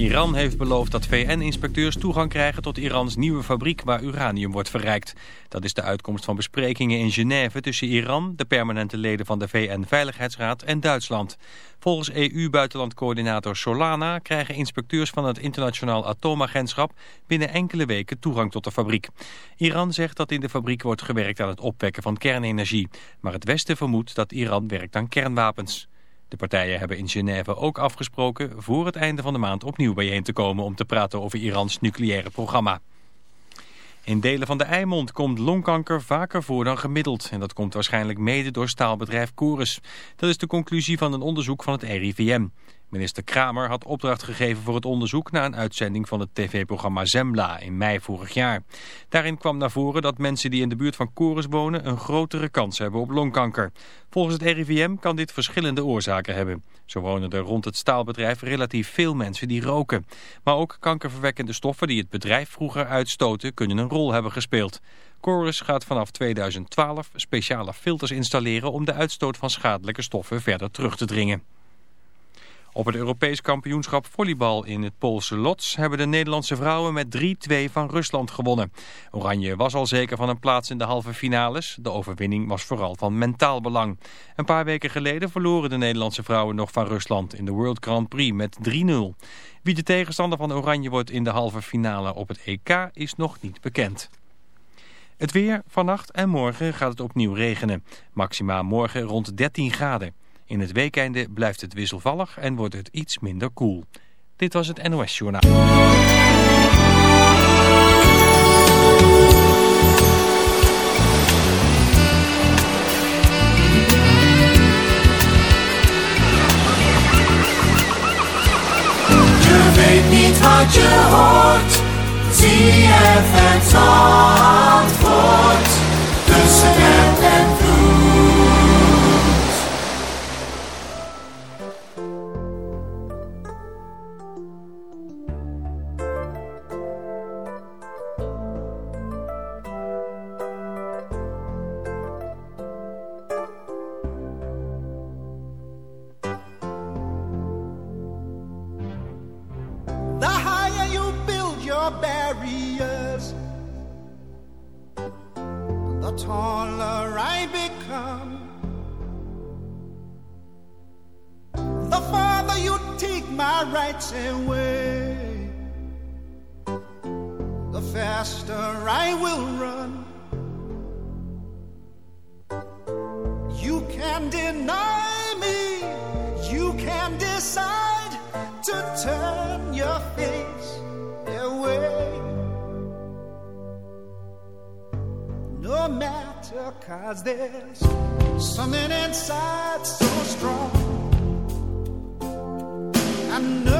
Iran heeft beloofd dat VN-inspecteurs toegang krijgen tot Irans nieuwe fabriek waar uranium wordt verrijkt. Dat is de uitkomst van besprekingen in Genève tussen Iran, de permanente leden van de VN-veiligheidsraad en Duitsland. Volgens EU-buitenlandcoördinator Solana krijgen inspecteurs van het Internationaal Atoomagentschap binnen enkele weken toegang tot de fabriek. Iran zegt dat in de fabriek wordt gewerkt aan het opwekken van kernenergie, maar het Westen vermoedt dat Iran werkt aan kernwapens. De partijen hebben in Genève ook afgesproken voor het einde van de maand opnieuw bijeen te komen om te praten over Irans nucleaire programma. In delen van de Eimond komt longkanker vaker voor dan gemiddeld. En dat komt waarschijnlijk mede door staalbedrijf Corus. Dat is de conclusie van een onderzoek van het RIVM. Minister Kramer had opdracht gegeven voor het onderzoek... na een uitzending van het tv-programma Zembla in mei vorig jaar. Daarin kwam naar voren dat mensen die in de buurt van Corus wonen... een grotere kans hebben op longkanker. Volgens het RIVM kan dit verschillende oorzaken hebben. Zo wonen er rond het staalbedrijf relatief veel mensen die roken. Maar ook kankerverwekkende stoffen die het bedrijf vroeger uitstoten... kunnen een rol hebben gespeeld. Corus gaat vanaf 2012 speciale filters installeren... om de uitstoot van schadelijke stoffen verder terug te dringen. Op het Europees kampioenschap volleybal in het Poolse Lodz hebben de Nederlandse vrouwen met 3-2 van Rusland gewonnen. Oranje was al zeker van een plaats in de halve finales. De overwinning was vooral van mentaal belang. Een paar weken geleden verloren de Nederlandse vrouwen nog van Rusland in de World Grand Prix met 3-0. Wie de tegenstander van Oranje wordt in de halve finale op het EK is nog niet bekend. Het weer, vannacht en morgen gaat het opnieuw regenen. Maxima morgen rond 13 graden. In het weekende blijft het wisselvallig en wordt het iets minder koel. Dit was het NOS Journaal. Je weet niet wat je hoort. Can deny me, you can decide to turn your face away. No matter, cause there's something inside so strong. I know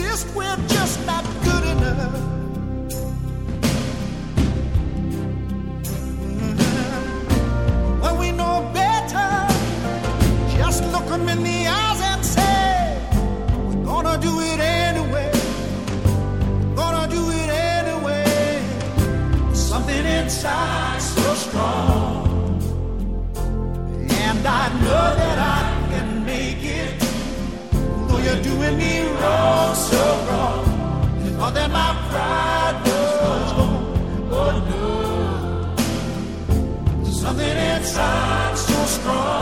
exist with you're doing me wrong, so wrong. And all that my pride was gone. Oh no, something inside so strong.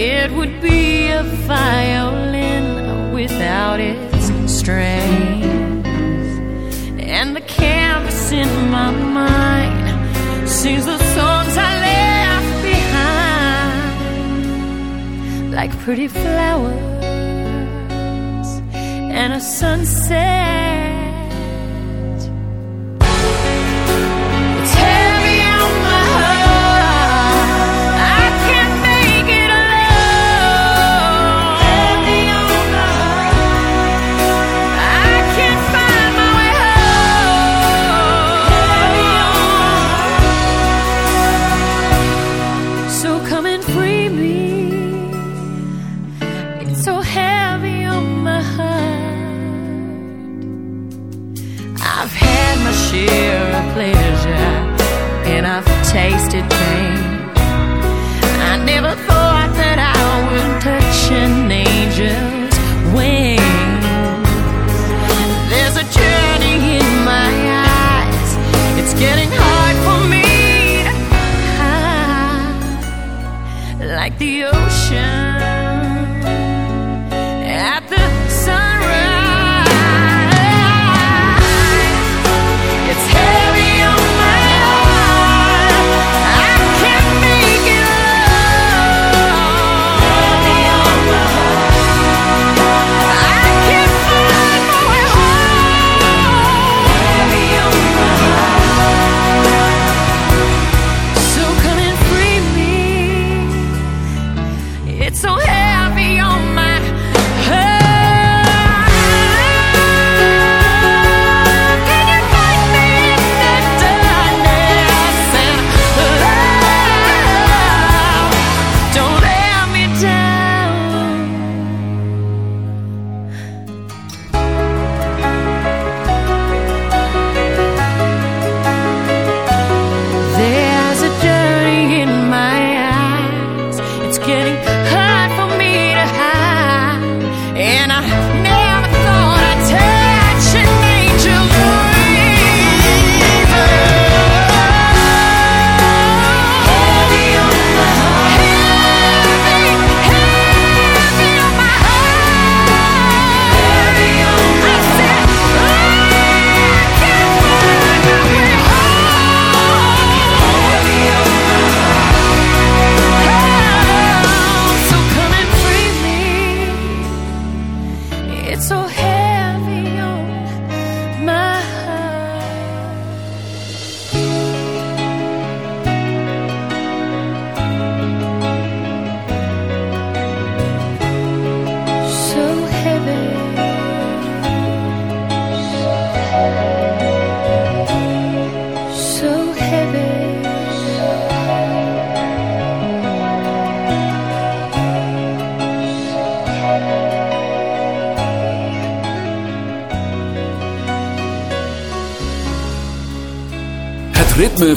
It would be a violin without its strings. And the canvas in my mind sings the songs I left behind, like pretty flowers and a sunset.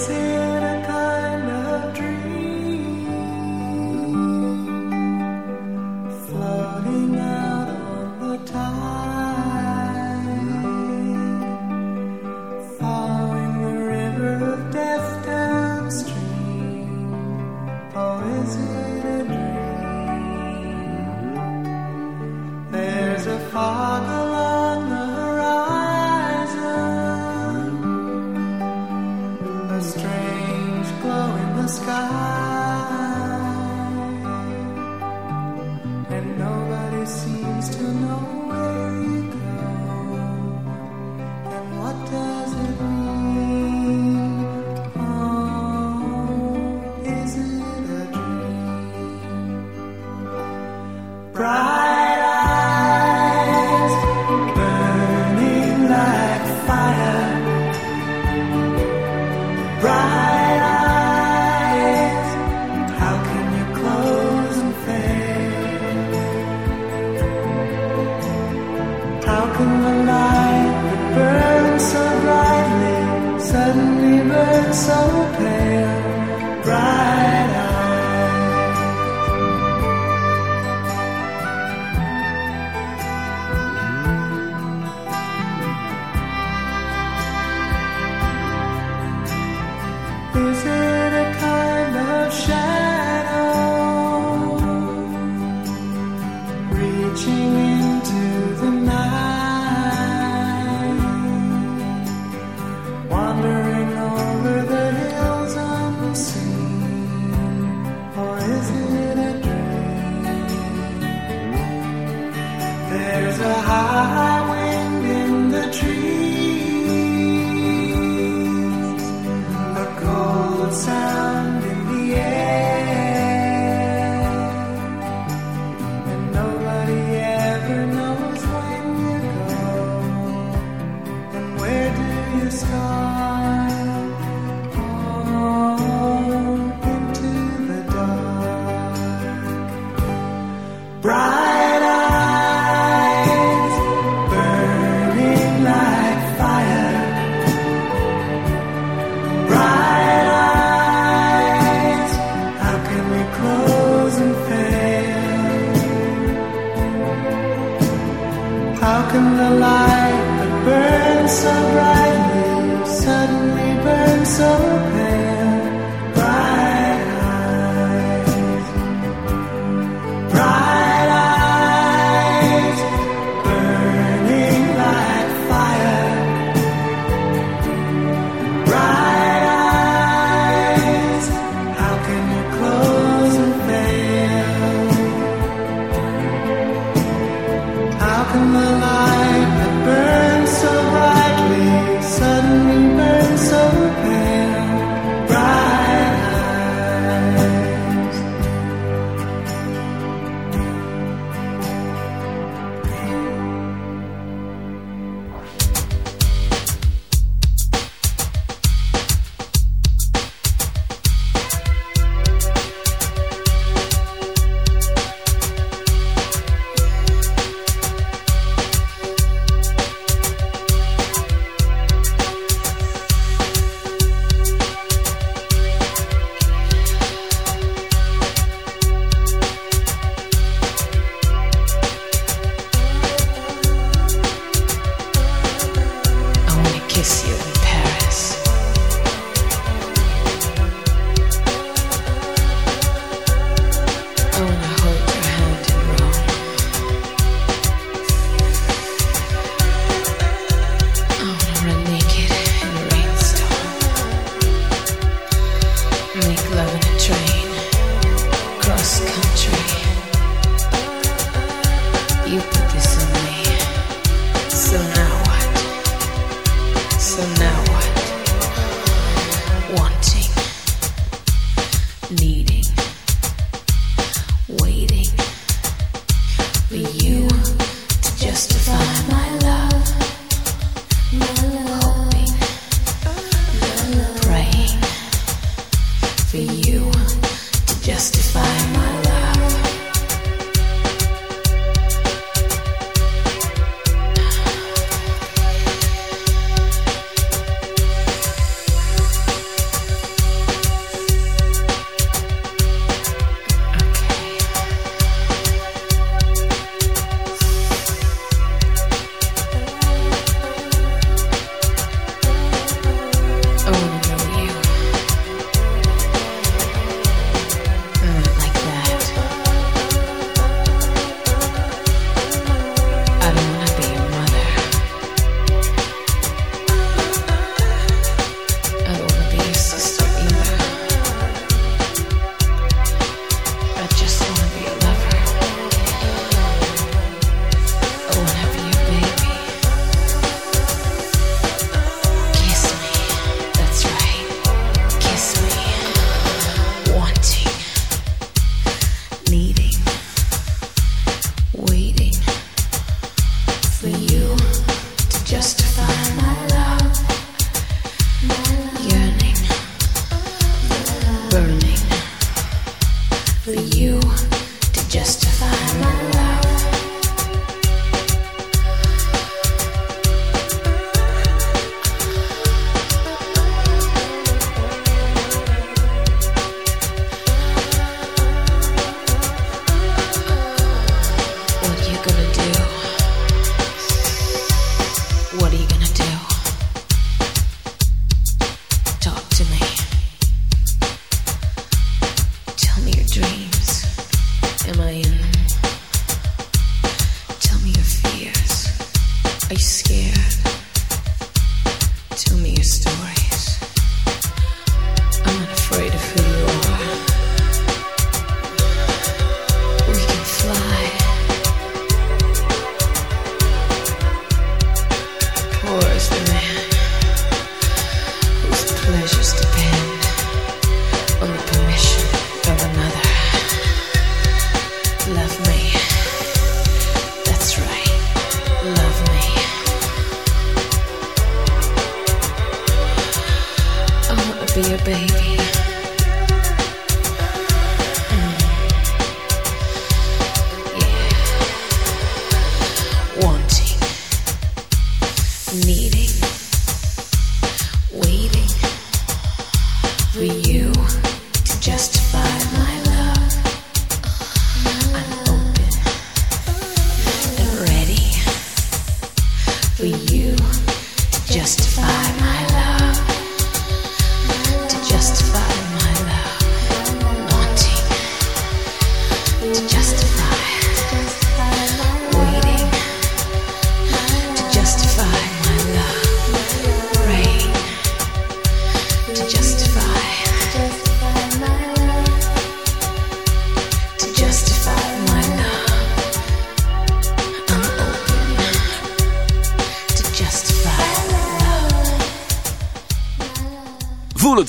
Is free.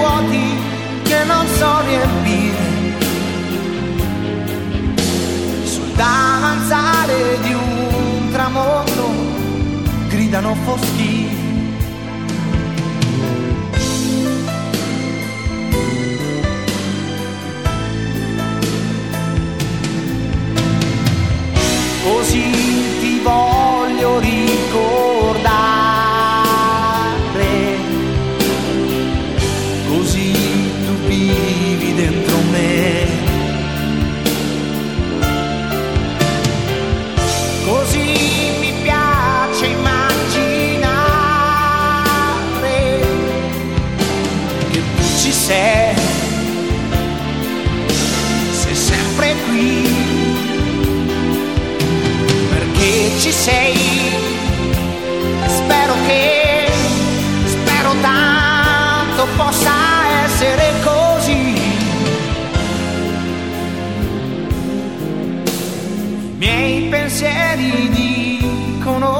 vuoti che non so riempire. Sul davanzale di un tramonto gridano foschi. Così ti voglio ricordare, sei, sei sempre qui perché ci sei. Spero che, spero tanto possa essere così. Miei pensieri dicono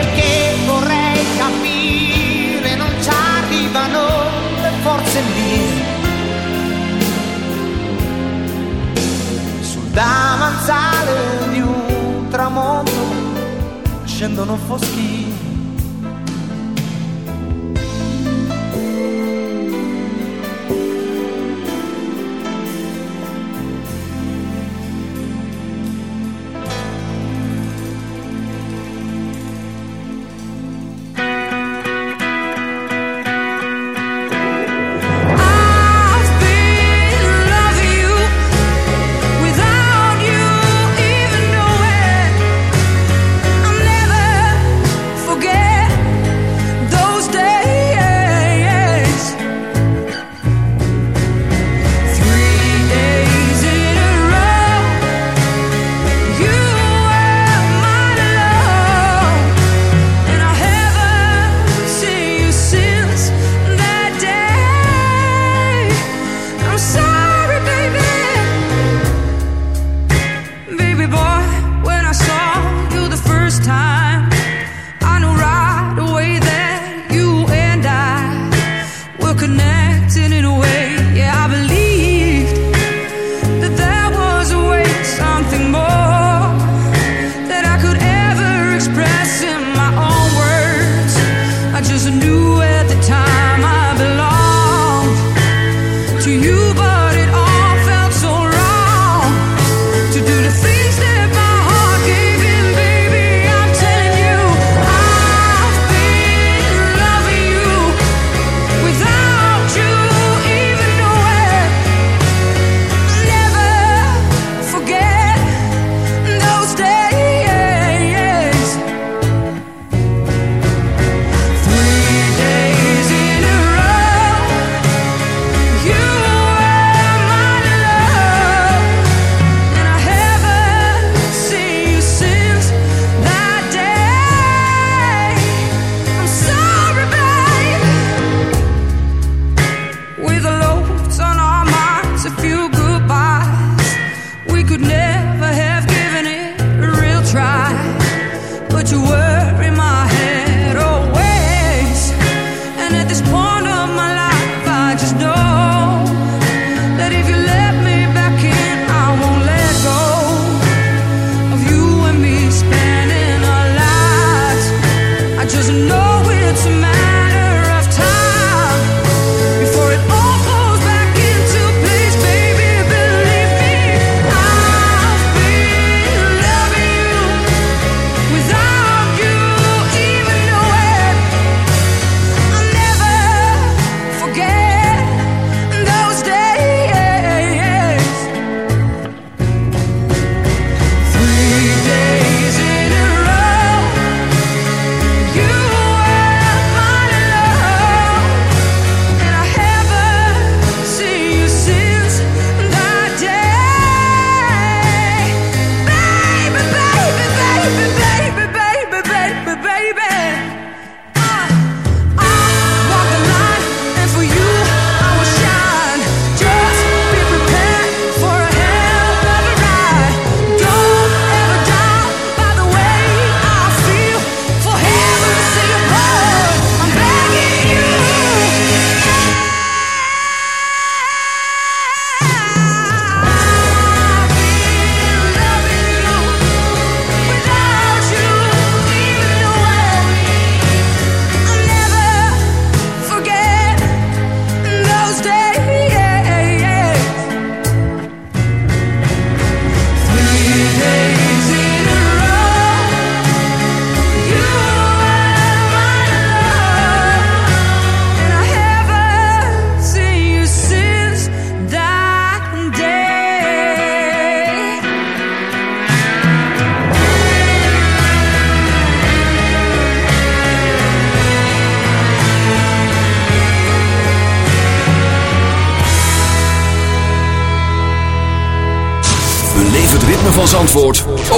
scendo non foschi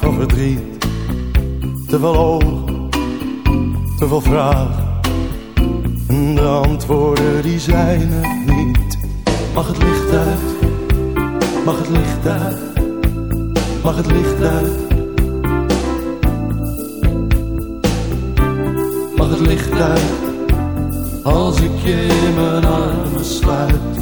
Van verdriet. Te veel ogen, te veel vragen, en de antwoorden die zijn er niet. Mag het licht uit, mag het licht uit, mag het licht uit. Mag het licht uit als ik je in mijn armen sluit.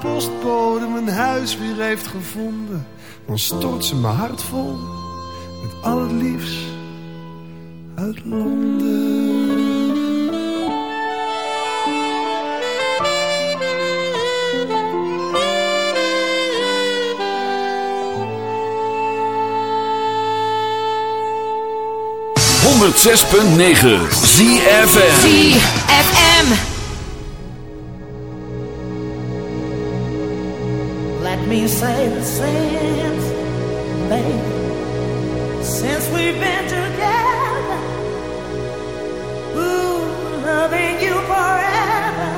Postbode mijn huis weer heeft gevonden, dan stort ze mijn hart vol met al het liefst uit Londen. Honderd punt negen ZFM. ZFM. Me say the same, baby. Since we've been together, ooh, loving you forever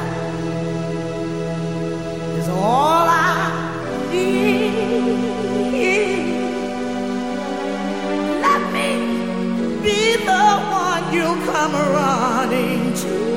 is all I need. Let me be the one you come running to.